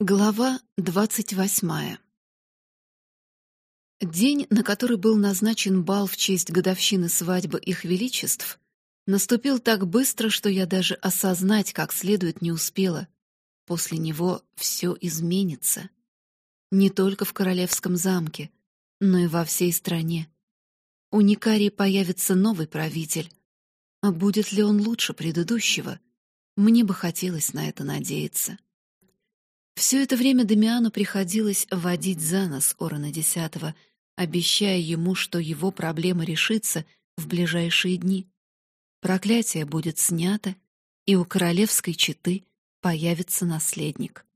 Глава двадцать восьмая День, на который был назначен бал в честь годовщины свадьбы их величеств, наступил так быстро, что я даже осознать как следует не успела. После него все изменится. Не только в королевском замке, но и во всей стране. У Никарии появится новый правитель. А будет ли он лучше предыдущего? Мне бы хотелось на это надеяться. Все это время Дамиану приходилось водить за нос Орона Десятого, обещая ему, что его проблема решится в ближайшие дни. Проклятие будет снято, и у королевской четы появится наследник.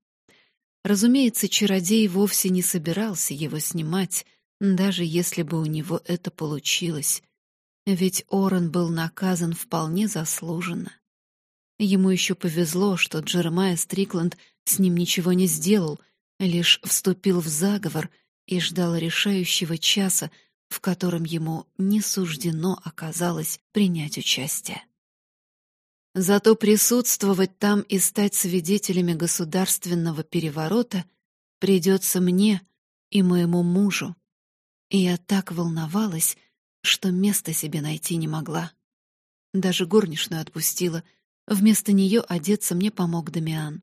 Разумеется, чародей вовсе не собирался его снимать, даже если бы у него это получилось, ведь Орон был наказан вполне заслуженно. Ему еще повезло, что Джеремайя Стрикланд с ним ничего не сделал, лишь вступил в заговор и ждал решающего часа, в котором ему не суждено оказалось принять участие. Зато присутствовать там и стать свидетелями государственного переворота придется мне и моему мужу. И я так волновалась, что места себе найти не могла. Даже горничную отпустила. Вместо нее одеться мне помог Дамиан.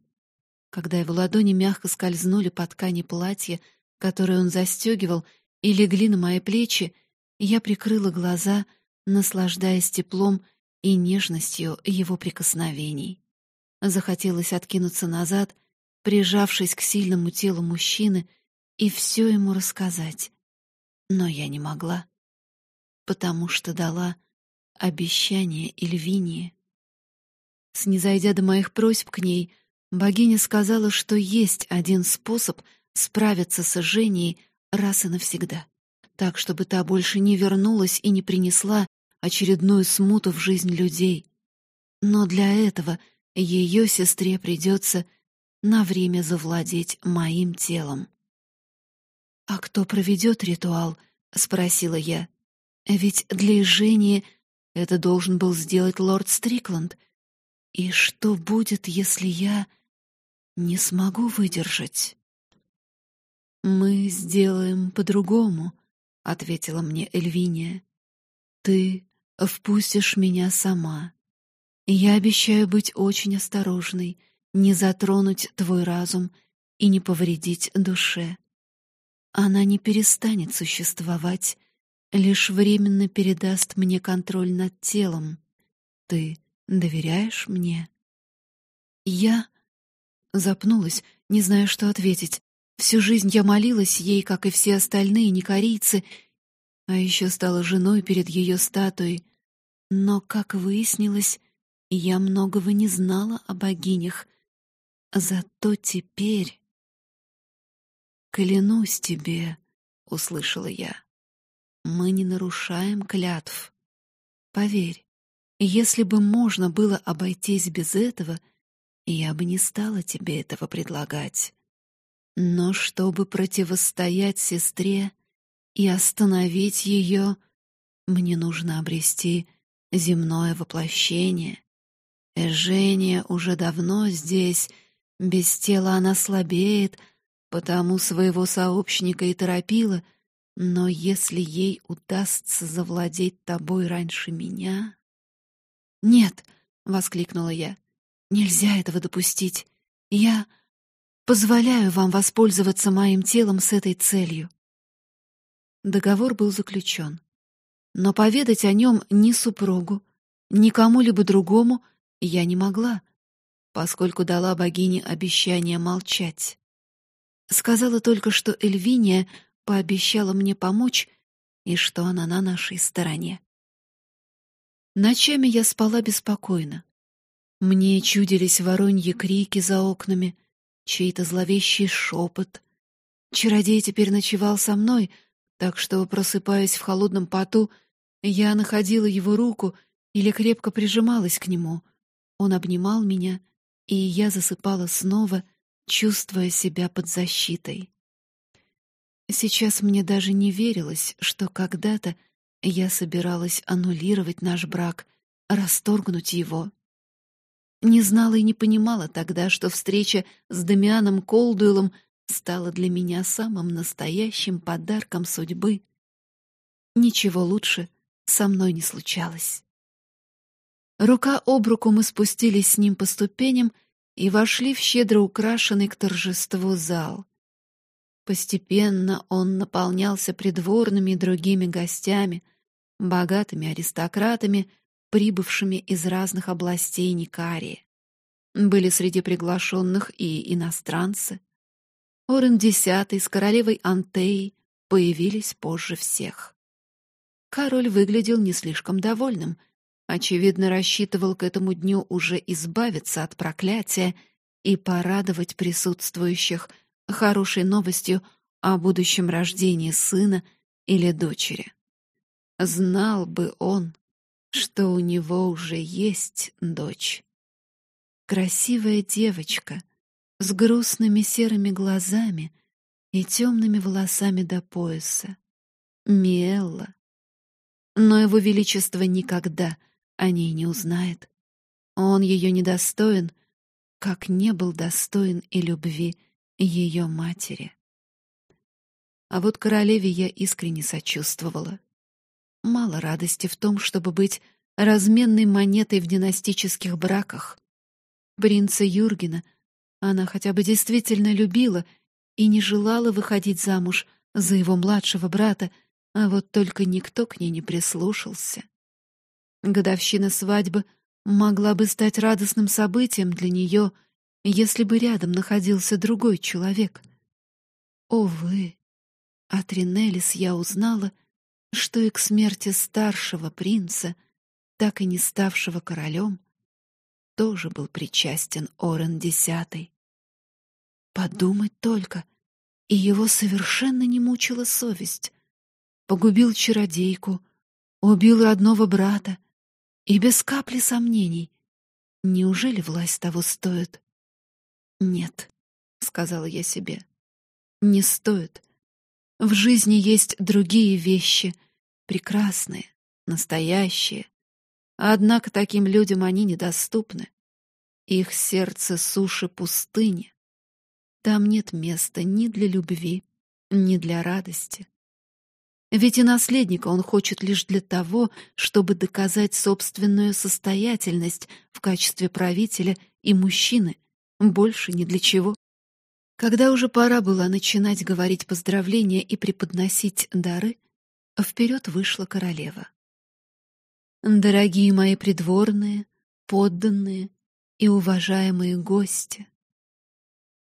Когда его ладони мягко скользнули по ткани платья, которое он застегивал, и легли на мои плечи, я прикрыла глаза, наслаждаясь теплом и нежностью его прикосновений. Захотелось откинуться назад, прижавшись к сильному телу мужчины, и все ему рассказать. Но я не могла, потому что дала обещание Эльвинии. Снизойдя до моих просьб к ней, Богиня сказала, что есть один способ справиться с Женей раз и навсегда, так, чтобы та больше не вернулась и не принесла очередную смуту в жизнь людей. Но для этого ее сестре придется на время завладеть моим телом. «А кто проведет ритуал?» — спросила я. «Ведь для Жени это должен был сделать лорд Стрикланд. И что будет, если я...» не смогу выдержать. Мы сделаем по-другому, ответила мне Эльвиния. Ты впустишь меня сама. Я обещаю быть очень осторожной, не затронуть твой разум и не повредить душе. Она не перестанет существовать, лишь временно передаст мне контроль над телом. Ты доверяешь мне? Я Запнулась, не зная, что ответить. Всю жизнь я молилась ей, как и все остальные некорийцы, а еще стала женой перед ее статуей. Но, как выяснилось, я многого не знала о богинях. Зато теперь... «Клянусь тебе», — услышала я, — «мы не нарушаем клятв. Поверь, если бы можно было обойтись без этого, — я бы не стала тебе этого предлагать. Но чтобы противостоять сестре и остановить ее, мне нужно обрести земное воплощение. Эжения уже давно здесь, без тела она слабеет, потому своего сообщника и торопила, но если ей удастся завладеть тобой раньше меня... «Нет!» — воскликнула я. Нельзя этого допустить. Я позволяю вам воспользоваться моим телом с этой целью. Договор был заключен. Но поведать о нем ни супругу, ни кому-либо другому я не могла, поскольку дала богине обещание молчать. Сказала только, что Эльвиния пообещала мне помочь и что она на нашей стороне. Ночами я спала беспокойно. Мне чудились вороньи крики за окнами, чей-то зловещий шепот. Чародей теперь ночевал со мной, так что, просыпаясь в холодном поту, я находила его руку или крепко прижималась к нему. Он обнимал меня, и я засыпала снова, чувствуя себя под защитой. Сейчас мне даже не верилось, что когда-то я собиралась аннулировать наш брак, расторгнуть его. Не знала и не понимала тогда, что встреча с Дамианом Колдуэлом стала для меня самым настоящим подарком судьбы. Ничего лучше со мной не случалось. Рука об руку мы спустились с ним по ступеням и вошли в щедро украшенный к торжеству зал. Постепенно он наполнялся придворными и другими гостями, богатыми аристократами, прибывшими из разных областей Никарии. Были среди приглашенных и иностранцы. Орен X с королевой Антеей появились позже всех. Король выглядел не слишком довольным, очевидно, рассчитывал к этому дню уже избавиться от проклятия и порадовать присутствующих хорошей новостью о будущем рождении сына или дочери. Знал бы он, что у него уже есть дочь. Красивая девочка с грустными серыми глазами и темными волосами до пояса. Миэлла. Но его величество никогда о ней не узнает. Он ее недостоин, как не был достоин и любви ее матери. А вот королеве я искренне сочувствовала. Мало радости в том, чтобы быть разменной монетой в династических браках. Принца Юргена она хотя бы действительно любила и не желала выходить замуж за его младшего брата, а вот только никто к ней не прислушался. Годовщина свадьбы могла бы стать радостным событием для нее, если бы рядом находился другой человек. Увы, от Ринелис я узнала, что и к смерти старшего принца, так и не ставшего королем, тоже был причастен Орен Десятый. Подумать только, и его совершенно не мучила совесть. Погубил чародейку, убил родного брата, и без капли сомнений. Неужели власть того стоит? Нет, сказала я себе. Не стоит. В жизни есть другие вещи, прекрасные, настоящие. Однако таким людям они недоступны. Их сердце суши пустыни. Там нет места ни для любви, ни для радости. Ведь и наследника он хочет лишь для того, чтобы доказать собственную состоятельность в качестве правителя и мужчины, больше ни для чего. Когда уже пора было начинать говорить поздравления и преподносить дары, вперед вышла королева. Дорогие мои придворные, подданные и уважаемые гости,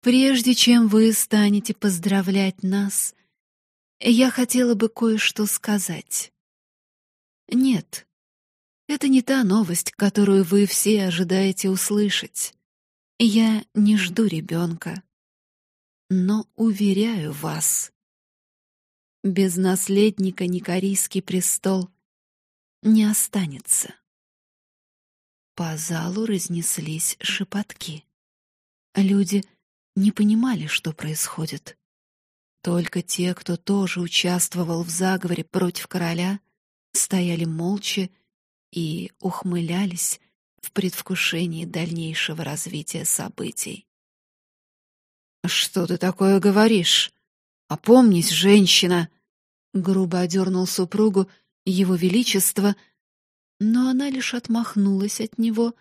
прежде чем вы станете поздравлять нас я хотела бы кое-что сказать. Нет, это не та новость, которую вы все ожидаете услышать. Я не жду ребенка. Но уверяю вас, без наследника Никарийский престол не останется. По залу разнеслись шепотки. Люди не понимали, что происходит. Только те, кто тоже участвовал в заговоре против короля, стояли молча и ухмылялись в предвкушении дальнейшего развития событий. «Что ты такое говоришь? Опомнись, женщина!» Грубо одернул супругу его величество, но она лишь отмахнулась от него,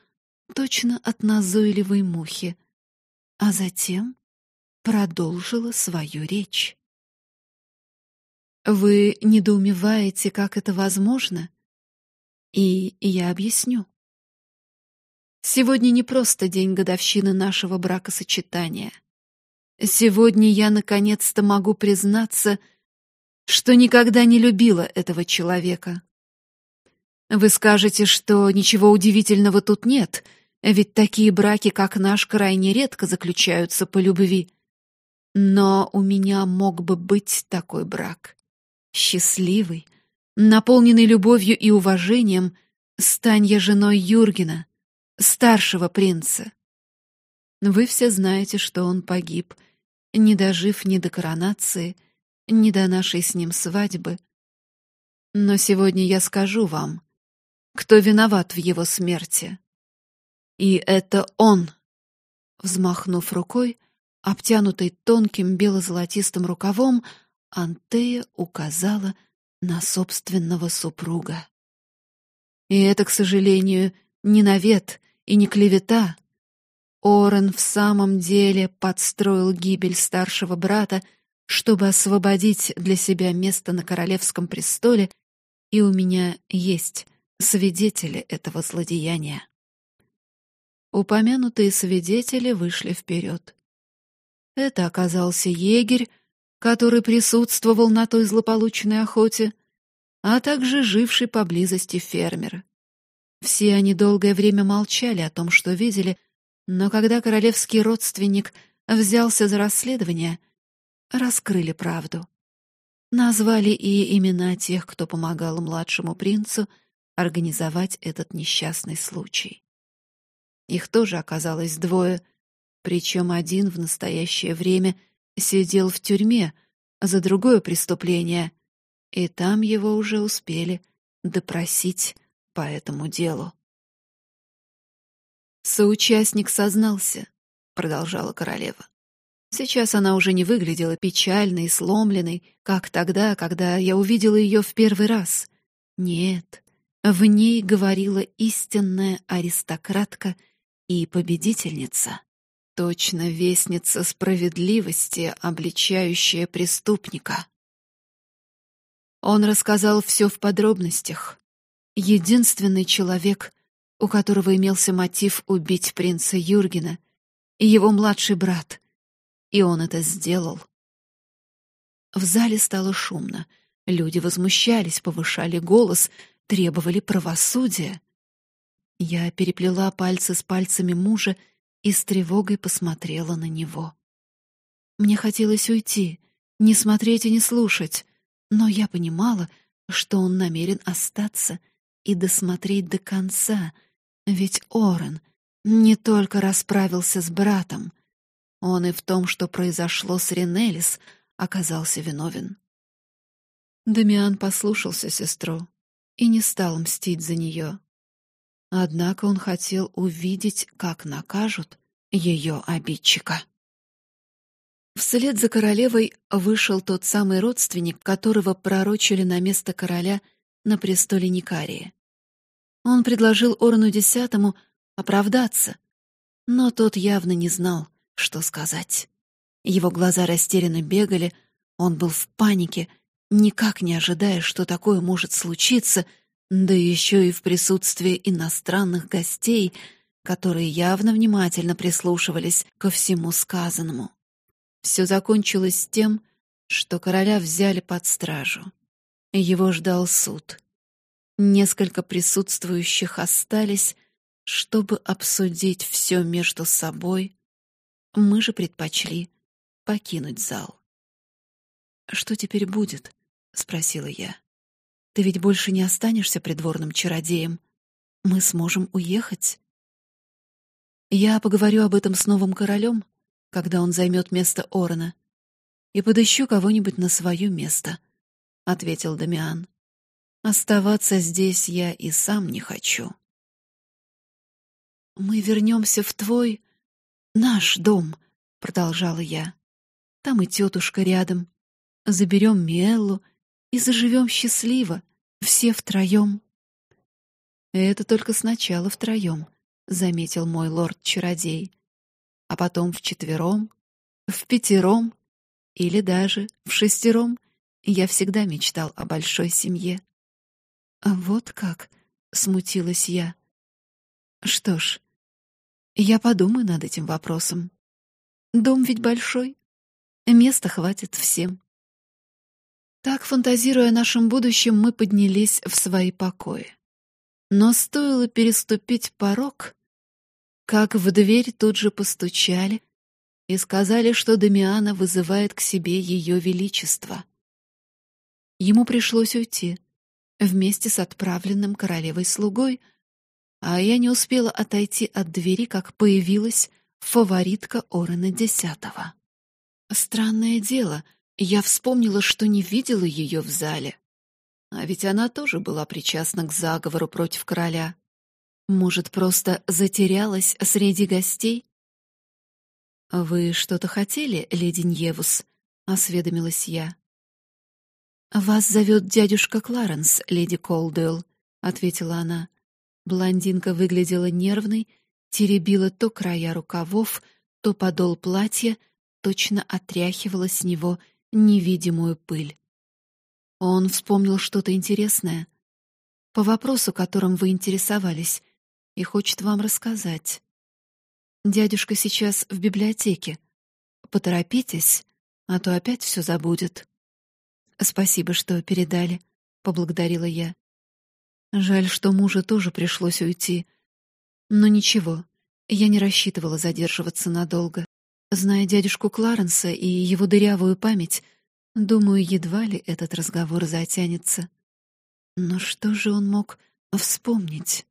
точно от назойливой мухи, а затем продолжила свою речь. Вы недоумеваете, как это возможно? И я объясню. Сегодня не просто день годовщины нашего бракосочетания. Сегодня я наконец-то могу признаться, что никогда не любила этого человека. Вы скажете, что ничего удивительного тут нет, ведь такие браки, как наш, крайне редко заключаются по любви. Но у меня мог бы быть такой брак. Счастливый, наполненный любовью и уважением, стань я женой Юргена, старшего принца. Вы все знаете, что он погиб, не дожив ни до коронации, ни до нашей с ним свадьбы. Но сегодня я скажу вам, кто виноват в его смерти. И это он. Взмахнув рукой, обтянутой тонким бело-золотистым рукавом, Антея указала на собственного супруга. И это, к сожалению, не навет и не клевета. Орен в самом деле подстроил гибель старшего брата, чтобы освободить для себя место на королевском престоле, и у меня есть свидетели этого злодеяния. Упомянутые свидетели вышли вперед. Это оказался егерь, который присутствовал на той злополучной охоте, а также живший поблизости фермер. Все они долгое время молчали о том, что видели, но когда королевский родственник взялся за расследование, раскрыли правду. Назвали и имена тех, кто помогал младшему принцу организовать этот несчастный случай. Их тоже оказалось двое, причем один в настоящее время сидел в тюрьме за другое преступление, и там его уже успели допросить по этому делу. Соучастник сознался, продолжала королева. Сейчас она уже не выглядела печальной и сломленной, как тогда, когда я увидела ее в первый раз. Нет, в ней говорила истинная аристократка и победительница. Точно вестница справедливости, обличающая преступника. Он рассказал все в подробностях. Единственный человек, у которого имелся мотив убить принца Юргена, и его младший брат. И он это сделал. В зале стало шумно. Люди возмущались, повышали голос, требовали правосудия. Я переплела пальцы с пальцами мужа и с тревогой посмотрела на него. Мне хотелось уйти, не смотреть и не слушать, но я понимала, что он намерен остаться и досмотреть до конца, ведь Орен не только расправился с братом, он и в том, что произошло с Ренелис, оказался виновен. Дамиан послушался сестру и не стал мстить за нее. Однако он хотел увидеть, как накажут ее обидчика. Вслед за королевой вышел тот самый родственник, которого пророчили на место короля на престоле Никарии. Он предложил Орну Десятому оправдаться, но тот явно не знал, что сказать. Его глаза растерянно бегали, он был в панике, никак не ожидая, что такое может случиться — да еще и в присутствии иностранных гостей, которые явно внимательно прислушивались ко всему сказанному. Все закончилось тем, что короля взяли под стражу. Его ждал суд. Несколько присутствующих остались, чтобы обсудить все между собой. Мы же предпочли покинуть зал. «Что теперь будет?» — спросила я. Ты ведь больше не останешься придворным чародеем. Мы сможем уехать. Я поговорю об этом с новым королем, когда он займет место Орена, и подыщу кого-нибудь на свое место, — ответил Дамиан. Оставаться здесь я и сам не хочу. Мы вернемся в твой, наш дом, — продолжала я. Там и тетушка рядом. Заберем Меллу и заживем счастливо, все втроем. Это только сначала втроем, заметил мой лорд-чародей, а потом вчетвером, в пятером или даже в шестером. Я всегда мечтал о большой семье. А вот как, смутилась я. Что ж, я подумаю над этим вопросом. Дом ведь большой, места хватит всем. Так, фантазируя о нашем будущем, мы поднялись в свои покои. Но стоило переступить порог, как в дверь тут же постучали и сказали, что Дамиана вызывает к себе ее величество. Ему пришлось уйти вместе с отправленным королевой слугой, а я не успела отойти от двери, как появилась фаворитка Орена Десятого. Странное дело — я вспомнила, что не видела ее в зале. А ведь она тоже была причастна к заговору против короля. Может, просто затерялась среди гостей? Вы что-то хотели, леди Ньевус? осведомилась я. Вас зовет дядюшка Кларенс, леди Колдуэлл, ответила она. Блондинка выглядела нервной, теребила то края рукавов, то подол платья, точно отряхивала с него невидимую пыль. Он вспомнил что-то интересное по вопросу, которым вы интересовались, и хочет вам рассказать. Дядюшка сейчас в библиотеке. Поторопитесь, а то опять все забудет. Спасибо, что передали, поблагодарила я. Жаль, что мужу тоже пришлось уйти. Но ничего, я не рассчитывала задерживаться надолго. Зная дядюшку Кларенса и его дырявую память, думаю, едва ли этот разговор затянется. Но что же он мог вспомнить?